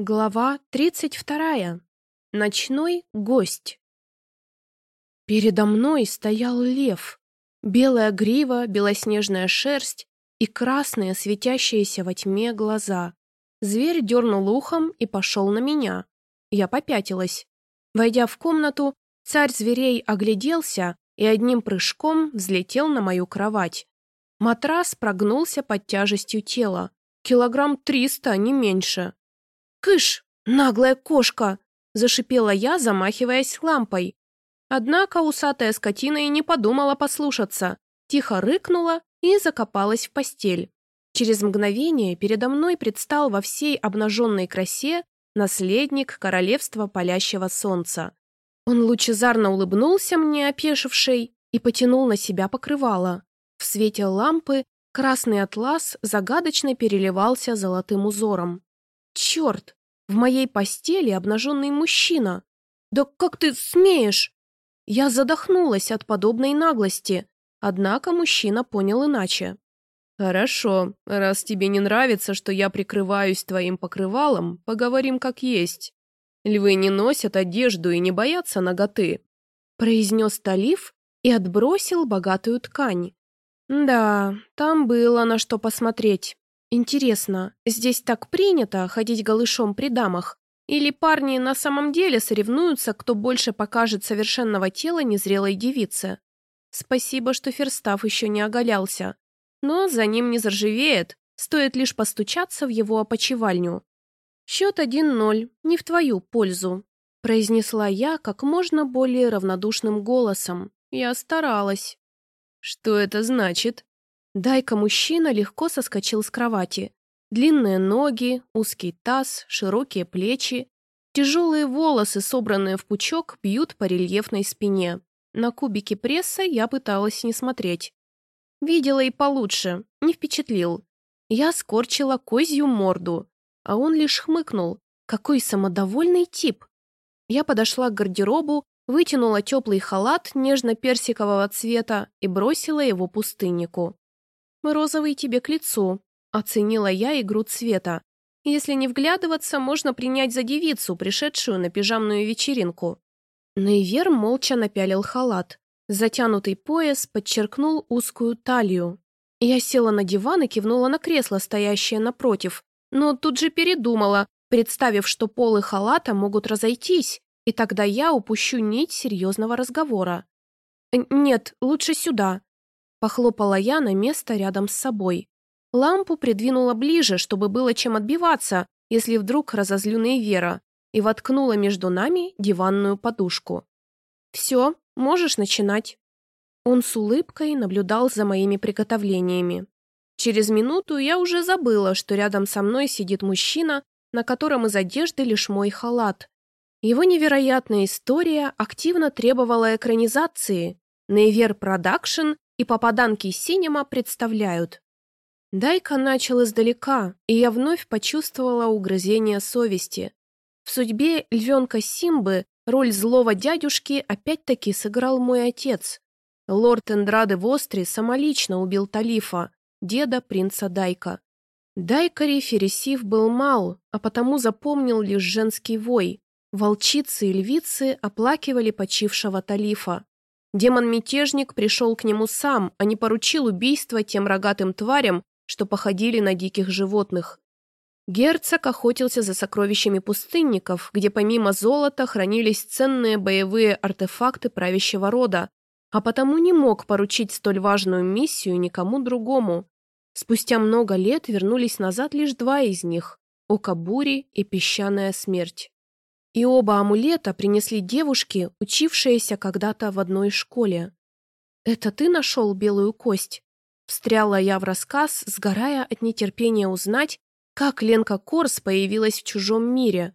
Глава 32. Ночной гость. Передо мной стоял лев. Белая грива, белоснежная шерсть и красные, светящиеся во тьме глаза. Зверь дернул ухом и пошел на меня. Я попятилась. Войдя в комнату, царь зверей огляделся и одним прыжком взлетел на мою кровать. Матрас прогнулся под тяжестью тела. Килограмм триста, не меньше. «Кыш, наглая кошка!» – зашипела я, замахиваясь лампой. Однако усатая скотина и не подумала послушаться, тихо рыкнула и закопалась в постель. Через мгновение передо мной предстал во всей обнаженной красе наследник королевства палящего солнца. Он лучезарно улыбнулся мне, опешившей, и потянул на себя покрывало. В свете лампы красный атлас загадочно переливался золотым узором. Черт! В моей постели обнаженный мужчина. Да как ты смеешь? Я задохнулась от подобной наглости, однако мужчина понял иначе. «Хорошо, раз тебе не нравится, что я прикрываюсь твоим покрывалом, поговорим как есть. Львы не носят одежду и не боятся ноготы», произнес Талиф и отбросил богатую ткань. Да, там было на что посмотреть. Интересно, здесь так принято ходить голышом при дамах? Или парни на самом деле соревнуются, кто больше покажет совершенного тела незрелой девице? Спасибо, что Ферстав еще не оголялся. Но за ним не заржавеет, стоит лишь постучаться в его опочивальню. «Счет 1-0, не в твою пользу», – произнесла я как можно более равнодушным голосом. Я старалась. «Что это значит?» Дайка-мужчина легко соскочил с кровати. Длинные ноги, узкий таз, широкие плечи. Тяжелые волосы, собранные в пучок, бьют по рельефной спине. На кубики пресса я пыталась не смотреть. Видела и получше, не впечатлил. Я скорчила козью морду, а он лишь хмыкнул. Какой самодовольный тип. Я подошла к гардеробу, вытянула теплый халат нежно-персикового цвета и бросила его пустыннику. «Розовый тебе к лицу», — оценила я игру цвета. «Если не вглядываться, можно принять за девицу, пришедшую на пижамную вечеринку». Нейвер молча напялил халат. Затянутый пояс подчеркнул узкую талию. Я села на диван и кивнула на кресло, стоящее напротив, но тут же передумала, представив, что полы халата могут разойтись, и тогда я упущу нить серьезного разговора. «Нет, лучше сюда», Похлопала я на место рядом с собой. Лампу придвинула ближе, чтобы было чем отбиваться, если вдруг разозлю Вера, и воткнула между нами диванную подушку. «Все, можешь начинать». Он с улыбкой наблюдал за моими приготовлениями. Через минуту я уже забыла, что рядом со мной сидит мужчина, на котором из одежды лишь мой халат. Его невероятная история активно требовала экранизации. Нейвер Продакшн и попаданки Синема представляют. Дайка начал издалека, и я вновь почувствовала угрызение совести. В судьбе львенка Симбы роль злого дядюшки опять-таки сыграл мой отец. Лорд Эндраде Востри самолично убил Талифа, деда принца Дайка. Дайкари Фересив был мал, а потому запомнил лишь женский вой. Волчицы и львицы оплакивали почившего Талифа. Демон-мятежник пришел к нему сам, а не поручил убийство тем рогатым тварям, что походили на диких животных. Герцог охотился за сокровищами пустынников, где помимо золота хранились ценные боевые артефакты правящего рода, а потому не мог поручить столь важную миссию никому другому. Спустя много лет вернулись назад лишь два из них – Око Бури и Песчаная Смерть. И оба амулета принесли девушки, учившиеся когда-то в одной школе. «Это ты нашел белую кость?» Встряла я в рассказ, сгорая от нетерпения узнать, как Ленка Корс появилась в чужом мире.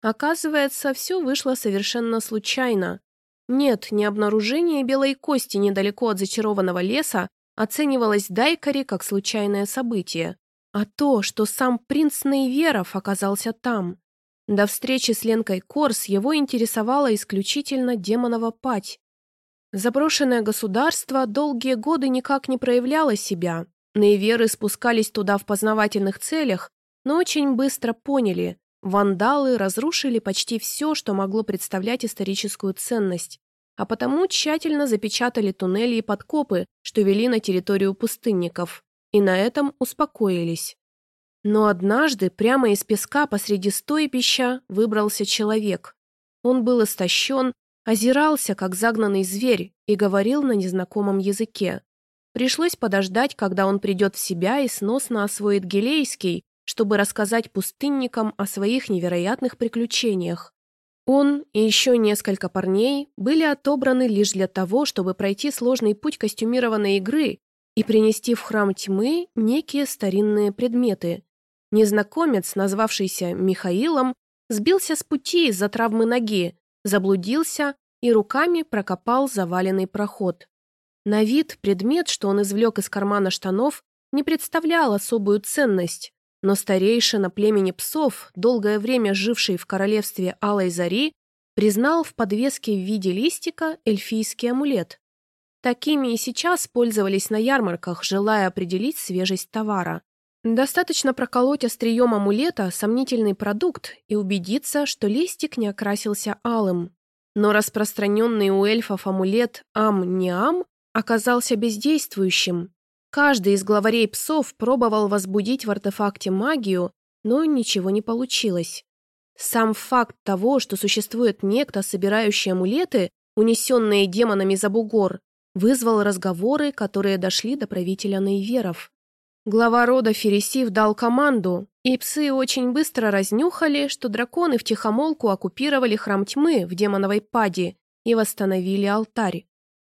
Оказывается, все вышло совершенно случайно. Нет, не обнаружение белой кости недалеко от зачарованного леса оценивалось Дайкари как случайное событие, а то, что сам принц Нейверов оказался там. До встречи с Ленкой Корс его интересовала исключительно демонова пать. Заброшенное государство долгие годы никак не проявляло себя. Нейверы спускались туда в познавательных целях, но очень быстро поняли, вандалы разрушили почти все, что могло представлять историческую ценность, а потому тщательно запечатали туннели и подкопы, что вели на территорию пустынников, и на этом успокоились. Но однажды прямо из песка посреди стойбища выбрался человек. Он был истощен, озирался, как загнанный зверь, и говорил на незнакомом языке. Пришлось подождать, когда он придет в себя и сносно освоит гелейский, чтобы рассказать пустынникам о своих невероятных приключениях. Он и еще несколько парней были отобраны лишь для того, чтобы пройти сложный путь костюмированной игры и принести в храм тьмы некие старинные предметы. Незнакомец, назвавшийся Михаилом, сбился с пути из-за травмы ноги, заблудился и руками прокопал заваленный проход. На вид предмет, что он извлек из кармана штанов, не представлял особую ценность, но старейшина племени псов, долгое время живший в королевстве Алой Зари, признал в подвеске в виде листика эльфийский амулет. Такими и сейчас пользовались на ярмарках, желая определить свежесть товара. Достаточно проколоть острием амулета сомнительный продукт и убедиться, что листик не окрасился алым. Но распространенный у эльфов амулет «Ам-не-Ам» оказался бездействующим. Каждый из главарей псов пробовал возбудить в артефакте магию, но ничего не получилось. Сам факт того, что существует некто, собирающий амулеты, унесенные демонами за бугор, вызвал разговоры, которые дошли до правителя Нейверов. Глава рода Фересив дал команду, и псы очень быстро разнюхали, что драконы втихомолку оккупировали храм тьмы в демоновой паде и восстановили алтарь.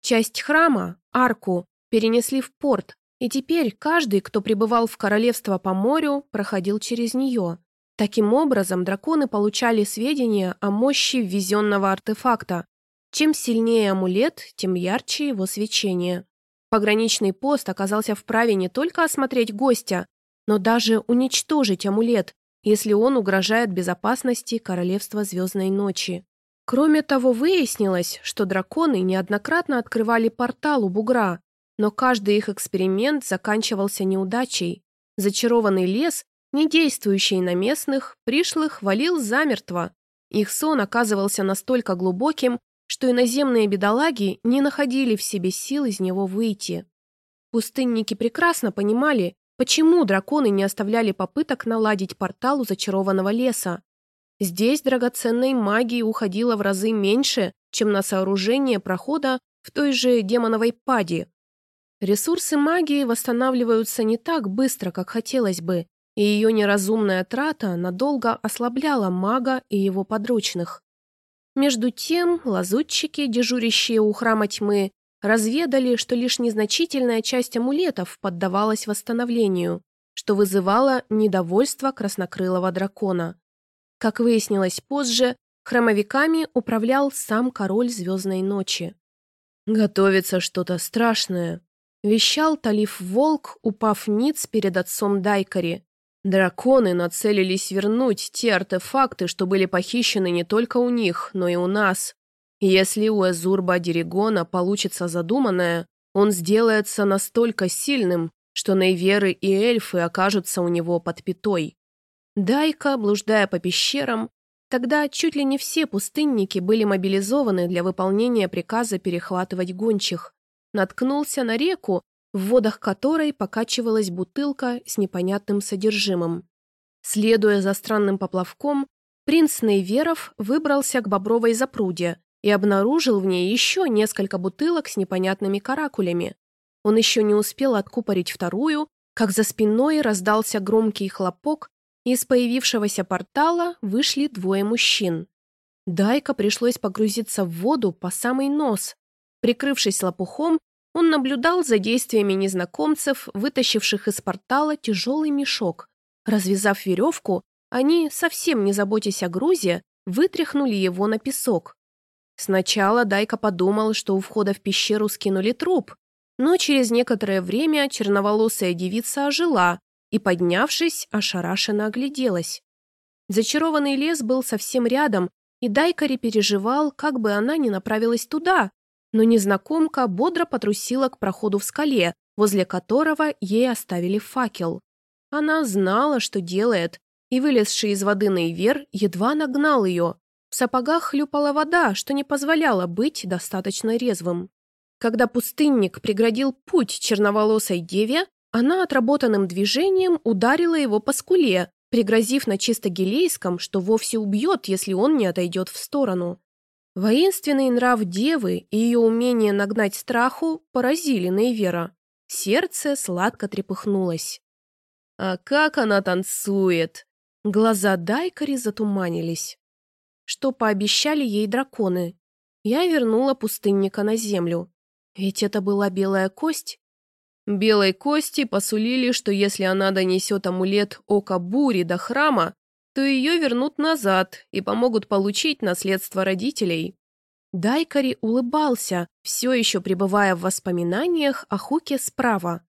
Часть храма, арку, перенесли в порт, и теперь каждый, кто пребывал в королевство по морю, проходил через нее. Таким образом, драконы получали сведения о мощи ввезенного артефакта. Чем сильнее амулет, тем ярче его свечение. Пограничный пост оказался вправе не только осмотреть гостя, но даже уничтожить амулет, если он угрожает безопасности Королевства Звездной Ночи. Кроме того, выяснилось, что драконы неоднократно открывали портал у бугра, но каждый их эксперимент заканчивался неудачей. Зачарованный лес, не действующий на местных, пришлых, валил замертво. Их сон оказывался настолько глубоким, что иноземные бедолаги не находили в себе сил из него выйти. Пустынники прекрасно понимали, почему драконы не оставляли попыток наладить портал у зачарованного леса. Здесь драгоценной магии уходило в разы меньше, чем на сооружение прохода в той же демоновой паде. Ресурсы магии восстанавливаются не так быстро, как хотелось бы, и ее неразумная трата надолго ослабляла мага и его подручных. Между тем, лазутчики, дежурящие у храма тьмы, разведали, что лишь незначительная часть амулетов поддавалась восстановлению, что вызывало недовольство краснокрылого дракона. Как выяснилось позже, хромовиками управлял сам король Звездной Ночи. «Готовится что-то страшное», — вещал Талиф Волк, упав ниц перед отцом Дайкари. «Драконы нацелились вернуть те артефакты, что были похищены не только у них, но и у нас. Если у Эзурба Диригона получится задуманное, он сделается настолько сильным, что Нейверы и эльфы окажутся у него под пятой. Дайка, блуждая по пещерам, тогда чуть ли не все пустынники были мобилизованы для выполнения приказа перехватывать гончих, наткнулся на реку, в водах которой покачивалась бутылка с непонятным содержимым. Следуя за странным поплавком, принц Нейверов выбрался к Бобровой запруде и обнаружил в ней еще несколько бутылок с непонятными каракулями. Он еще не успел откупорить вторую, как за спиной раздался громкий хлопок, из появившегося портала вышли двое мужчин. Дайка пришлось погрузиться в воду по самый нос. Прикрывшись лопухом, он наблюдал за действиями незнакомцев, вытащивших из портала тяжелый мешок. Развязав веревку, они, совсем не заботясь о грузе, вытряхнули его на песок. Сначала Дайка подумал, что у входа в пещеру скинули труп, но через некоторое время черноволосая девица ожила, и, поднявшись, ошарашенно огляделась. Зачарованный лес был совсем рядом, и Дайкари переживал, как бы она ни направилась туда, но незнакомка бодро потрусила к проходу в скале, возле которого ей оставили факел. Она знала, что делает, и вылезший из воды Нейвер едва нагнал ее. В сапогах хлюпала вода, что не позволяло быть достаточно резвым. Когда пустынник преградил путь черноволосой деве, она отработанным движением ударила его по скуле, пригрозив на чисто гелейском, что вовсе убьет, если он не отойдет в сторону. Воинственный нрав девы и ее умение нагнать страху поразили Нейвера. Сердце сладко трепыхнулось. «А как она танцует!» Глаза Дайкари затуманились. Что пообещали ей драконы? Я вернула пустынника на землю. Ведь это была белая кость, Белой кости посулили, что если она донесет амулет Ока Бури до храма, то ее вернут назад и помогут получить наследство родителей. Дайкари улыбался, все еще пребывая в воспоминаниях о Хуке справа.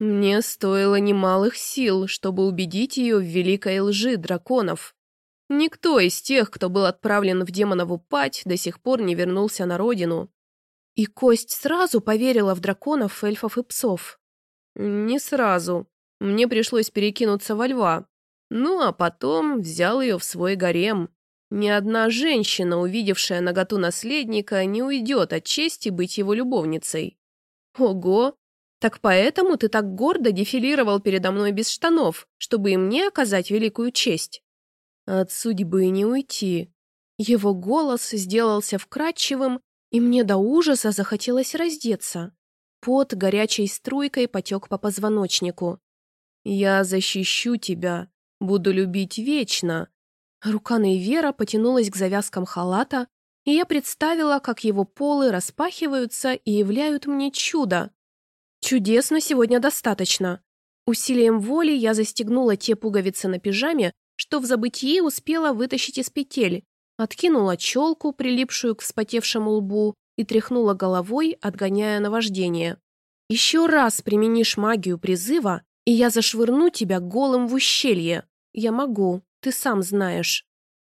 Мне стоило немалых сил, чтобы убедить ее в великой лжи драконов. Никто из тех, кто был отправлен в демонову пать, до сих пор не вернулся на родину. И Кость сразу поверила в драконов, эльфов и псов. Не сразу. Мне пришлось перекинуться во льва. Ну, а потом взял ее в свой гарем. Ни одна женщина, увидевшая наготу наследника, не уйдет от чести быть его любовницей. Ого! Так поэтому ты так гордо дефилировал передо мной без штанов, чтобы и мне оказать великую честь? От судьбы не уйти. Его голос сделался вкрадчивым, и мне до ужаса захотелось раздеться. Пот горячей струйкой потек по позвоночнику. «Я защищу тебя, буду любить вечно». Рука Нейвера потянулась к завязкам халата, и я представила, как его полы распахиваются и являют мне чудо. Чудесно сегодня достаточно. Усилием воли я застегнула те пуговицы на пижаме, что в забытии успела вытащить из петель, откинула челку, прилипшую к вспотевшему лбу, и тряхнула головой, отгоняя наваждение. «Еще раз применишь магию призыва, и я зашвырну тебя голым в ущелье. Я могу, ты сам знаешь».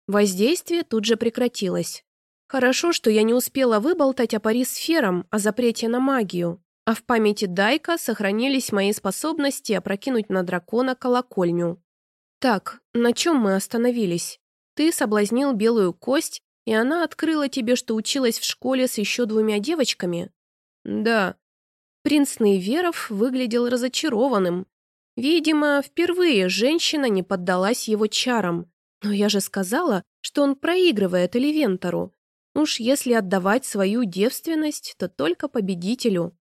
Воздействие тут же прекратилось. Хорошо, что я не успела выболтать о пари сферам, о запрете на магию, а в памяти Дайка сохранились мои способности опрокинуть на дракона колокольню. Так, на чем мы остановились? Ты соблазнил белую кость, и она открыла тебе, что училась в школе с еще двумя девочками? Да. Принц Нейверов выглядел разочарованным. Видимо, впервые женщина не поддалась его чарам. Но я же сказала, что он проигрывает Эливентору. Уж если отдавать свою девственность, то только победителю.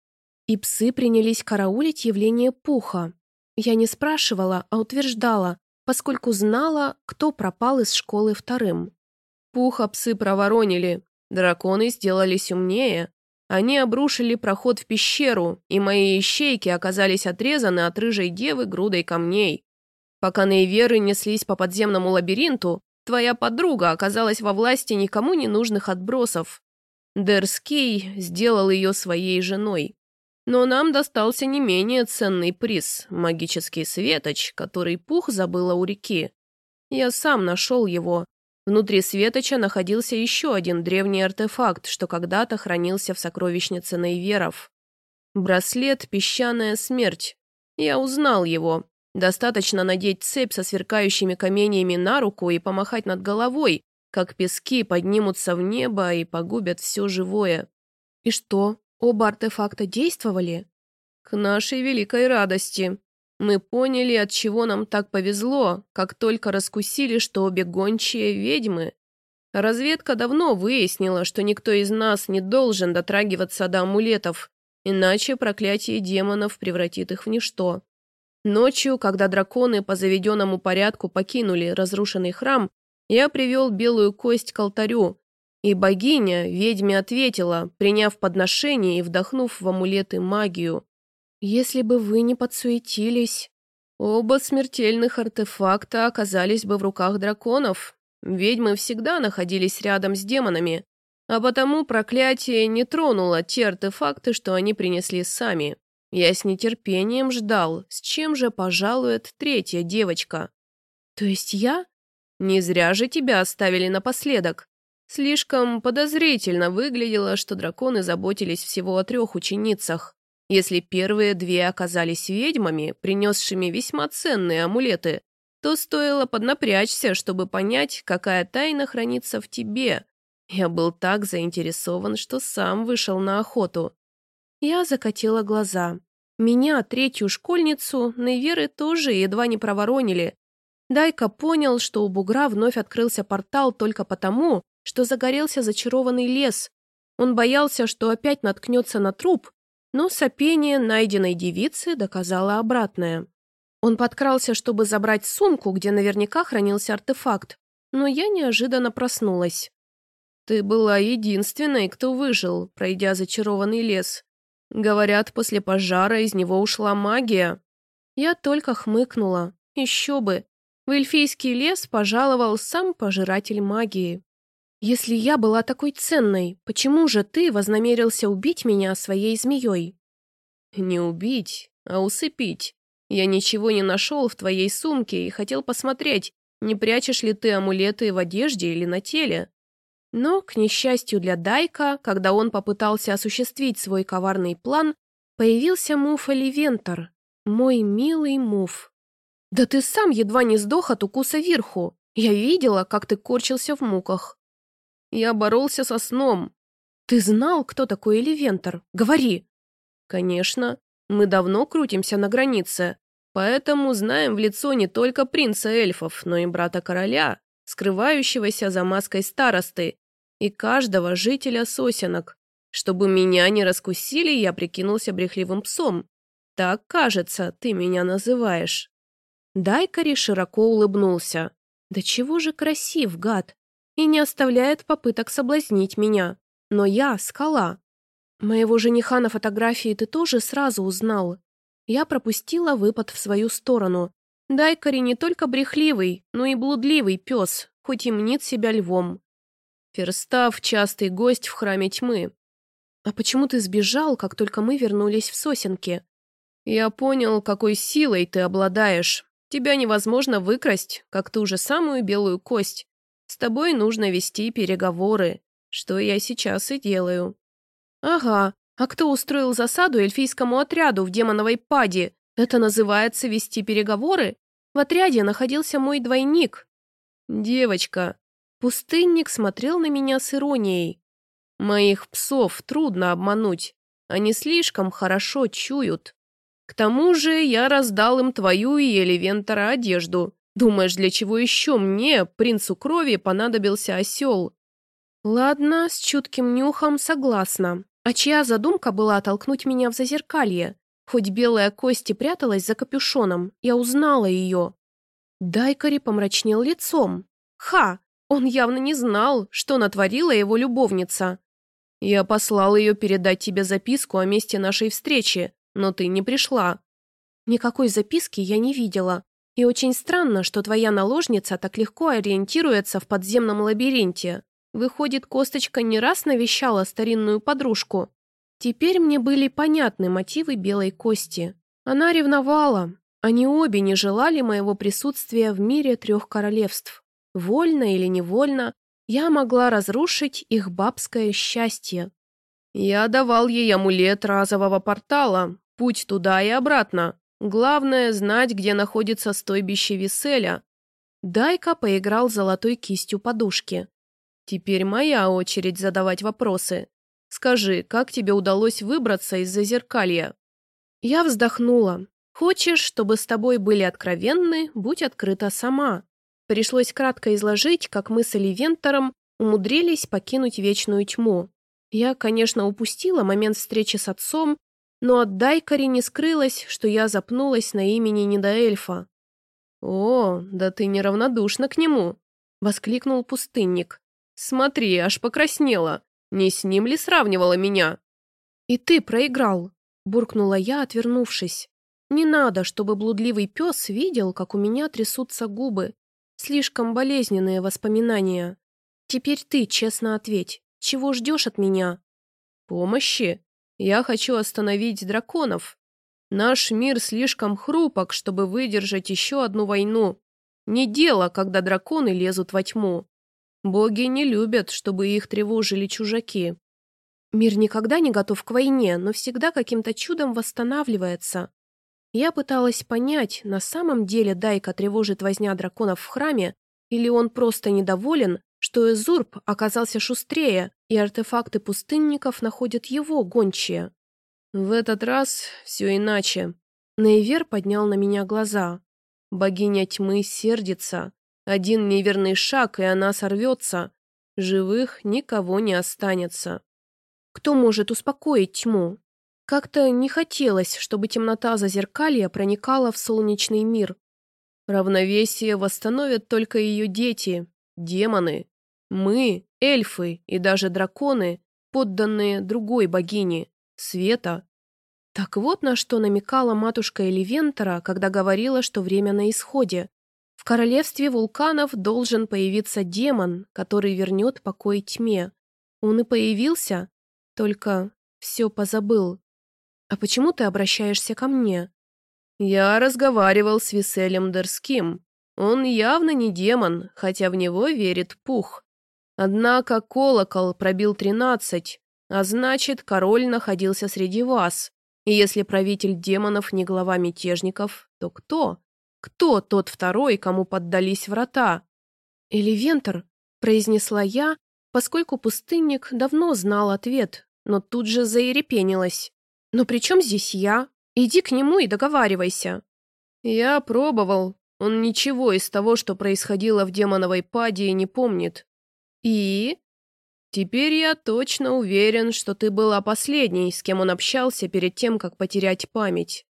И псы принялись караулить явление пуха. Я не спрашивала, а утверждала, поскольку знала, кто пропал из школы вторым. Пуха псы проворонили. Драконы сделались умнее. Они обрушили проход в пещеру, и мои ищейки оказались отрезаны от рыжей девы грудой камней. Пока Нейверы неслись по подземному лабиринту, твоя подруга оказалась во власти никому не нужных отбросов. Дерский сделал ее своей женой. Но нам достался не менее ценный приз – магический светоч, который Пух забыла у реки. Я сам нашел его, Внутри Светоча находился еще один древний артефакт, что когда-то хранился в сокровищнице Нейверов. Браслет «Песчаная смерть». Я узнал его. Достаточно надеть цепь со сверкающими каменьями на руку и помахать над головой, как пески поднимутся в небо и погубят все живое. И что, оба артефакта действовали? К нашей великой радости. Мы поняли, от чего нам так повезло, как только раскусили, что обе гончие ведьмы. Разведка давно выяснила, что никто из нас не должен дотрагиваться до амулетов, иначе проклятие демонов превратит их в ничто. Ночью, когда драконы по заведенному порядку покинули разрушенный храм, я привел белую кость к алтарю, и богиня ведьме ответила, приняв подношение и вдохнув в амулеты магию. Если бы вы не подсуетились... Оба смертельных артефакта оказались бы в руках драконов. Ведьмы всегда находились рядом с демонами, а потому проклятие не тронуло те артефакты, что они принесли сами. Я с нетерпением ждал, с чем же пожалует третья девочка. То есть я? Не зря же тебя оставили напоследок. Слишком подозрительно выглядело, что драконы заботились всего о трех ученицах. Если первые две оказались ведьмами, принесшими весьма ценные амулеты, то стоило поднапрячься, чтобы понять, какая тайна хранится в тебе. Я был так заинтересован, что сам вышел на охоту. Я закатила глаза. Меня, третью школьницу, Нейверы тоже едва не проворонили. Дайка понял, что у бугра вновь открылся портал только потому, что загорелся зачарованный лес. Он боялся, что опять наткнется на труп, но сопение найденной девицы доказало обратное. Он подкрался, чтобы забрать сумку, где наверняка хранился артефакт, но я неожиданно проснулась. «Ты была единственной, кто выжил, пройдя зачарованный лес. Говорят, после пожара из него ушла магия. Я только хмыкнула. Еще бы. В эльфийский лес пожаловал сам пожиратель магии. Если я была такой ценной, почему же ты вознамерился убить меня своей змеей? Не убить, а усыпить. Я ничего не нашел в твоей сумке и хотел посмотреть, не прячешь ли ты амулеты в одежде или на теле. Но, к несчастью для Дайка, когда он попытался осуществить свой коварный план, появился Муф Оливентор, мой милый Муф. «Да ты сам едва не сдох от укуса вверху. Я видела, как ты корчился в муках». «Я боролся со сном». «Ты знал, кто такой Эливентор? Говори». «Конечно. Мы давно крутимся на границе, поэтому знаем в лицо не только принца эльфов, но и брата короля, скрывающегося за маской старосты, и каждого жителя сосенок. Чтобы меня не раскусили, я прикинулся брехливым псом. Так, кажется, ты меня называешь». Дайкари широко улыбнулся. «Да чего же красив, гад! И не оставляет попыток соблазнить меня. Но я — скала. Моего жениха на фотографии ты тоже сразу узнал. Я пропустила выпад в свою сторону, Дайкари не только брехливый, но и блудливый пес, хоть и мнит себя львом. Ферстав – частый гость в храме тьмы. А почему ты сбежал, как только мы вернулись в сосенки? Я понял, какой силой ты обладаешь. Тебя невозможно выкрасть, как ту же самую белую кость. С тобой нужно вести переговоры, что я сейчас и делаю. Ага, а кто устроил засаду эльфийскому отряду в демоновой паде? Это называется вести переговоры? В отряде находился мой двойник. Девочка. Пустынник смотрел на меня с иронией. Моих псов трудно обмануть. Они слишком хорошо чуют. К тому же я раздал им твою и Элевентора одежду. Думаешь, для чего еще мне, принцу крови, понадобился осел? Ладно, с чутким нюхом согласна. А чья задумка была оттолкнуть меня в зазеркалье? Хоть белая кость и пряталась за капюшоном, я узнала ее. Дайкари помрачнел лицом. Ха! Он явно не знал, что натворила его любовница. Я послал ее передать тебе записку о месте нашей встречи, но ты не пришла. Никакой записки я не видела. И очень странно, что твоя наложница так легко ориентируется в подземном лабиринте. Выходит, Косточка не раз навещала старинную подружку. Теперь мне были понятны мотивы белой кости. Она ревновала. Они обе не желали моего присутствия в мире трех королевств. Вольно или невольно, я могла разрушить их бабское счастье. Я давал ей амулет разового портала, путь туда и обратно. Главное — знать, где находится стойбище Виселя. Дайка поиграл золотой кистью подушки. Теперь моя очередь задавать вопросы. Скажи, как тебе удалось выбраться из зазеркалья?» Я вздохнула. «Хочешь, чтобы с тобой были откровенны, будь открыта сама». Пришлось кратко изложить, как мы с Оливентором умудрились покинуть вечную тьму. Я, конечно, упустила момент встречи с отцом, но от Дайкари не скрылось, что я запнулась на имени Недоэльфа. «О, да ты неравнодушна к нему!» — воскликнул пустынник. «Смотри, аж покраснела. Не с ним ли сравнивала меня?» «И ты проиграл», — буркнула я, отвернувшись. «Не надо, чтобы блудливый пес видел, как у меня трясутся губы. Слишком болезненные воспоминания. Теперь ты честно ответь, чего ждешь от меня?» «Помощи? Я хочу остановить драконов. Наш мир слишком хрупок, чтобы выдержать еще одну войну. Не дело, когда драконы лезут во тьму. Боги не любят, чтобы их тревожили чужаки. Мир никогда не готов к войне, но всегда каким-то чудом восстанавливается. Я пыталась понять, на самом деле Дайка тревожит возня драконов в храме, или он просто недоволен, что Эзурб оказался шустрее, и артефакты пустынников находят его гончие. В этот раз все иначе. Нейвер поднял на меня глаза. Богиня тьмы сердится. Один неверный шаг, и она сорвется. Живых никого не останется. Кто может успокоить тьму? Как-то не хотелось, чтобы темнота зазеркалья проникала в солнечный мир. Равновесие восстановят только ее дети, демоны. Мы, эльфы и даже драконы, подданные другой богине, Света. Так вот на что намекала матушка Эливентора, когда говорила, что время на исходе. В королевстве вулканов должен появиться демон, который вернет покой тьме. Он и появился, только все позабыл. «А почему ты обращаешься ко мне?» «Я разговаривал с Виселем Дерским. Он явно не демон, хотя в него верит Пух. Однако колокол пробил тринадцать, а значит, король находился среди вас. И если правитель демонов не глава мятежников, то кто? Кто тот второй, кому поддались врата?» «Эливентор», — произнесла я, поскольку пустынник давно знал ответ, но тут же заерепенилась. «Но при чем здесь я? Иди к нему и договаривайся». «Я пробовал. Он ничего из того, что происходило в демоновой паде, не помнит». «И?» «Теперь я точно уверен, что ты была последней, с кем он общался перед тем, как потерять память.